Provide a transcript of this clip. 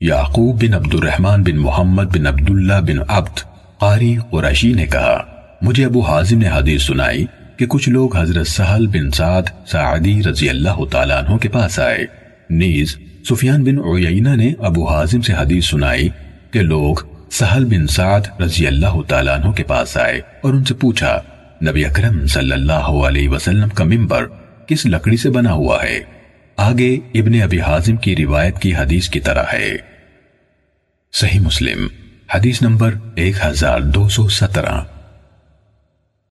یعقوب بن عبد الرحمن بن محمد بن عبداللہ بن عبد قاری قرشی نے کہا، مجھے ابو حازم نے حدیث سنائی کہ کچھ لوگ حضرت سہل بن سعد سعدی رضی اللہ تعالیٰ عنہ کے پاس آئے۔ نیز، سفیان بن عیینہ نے ابو حازم سے حدیث سنائی کہ لوگ سہل بن سعد رضی اللہ تعالیٰ عنہ کے پاس آئے اور ان سے پوچھا، نبی اکرم صلی اللہ علیہ وسلم کا ممبر کس لکڑی سے بنا ہوا ہے؟ آگے ابن ابی حازم کی روایت کی حدیث کی طرح ہے۔ صحیح مسلم، حدیث نمبر ایک ہزار دو سو سترہ۔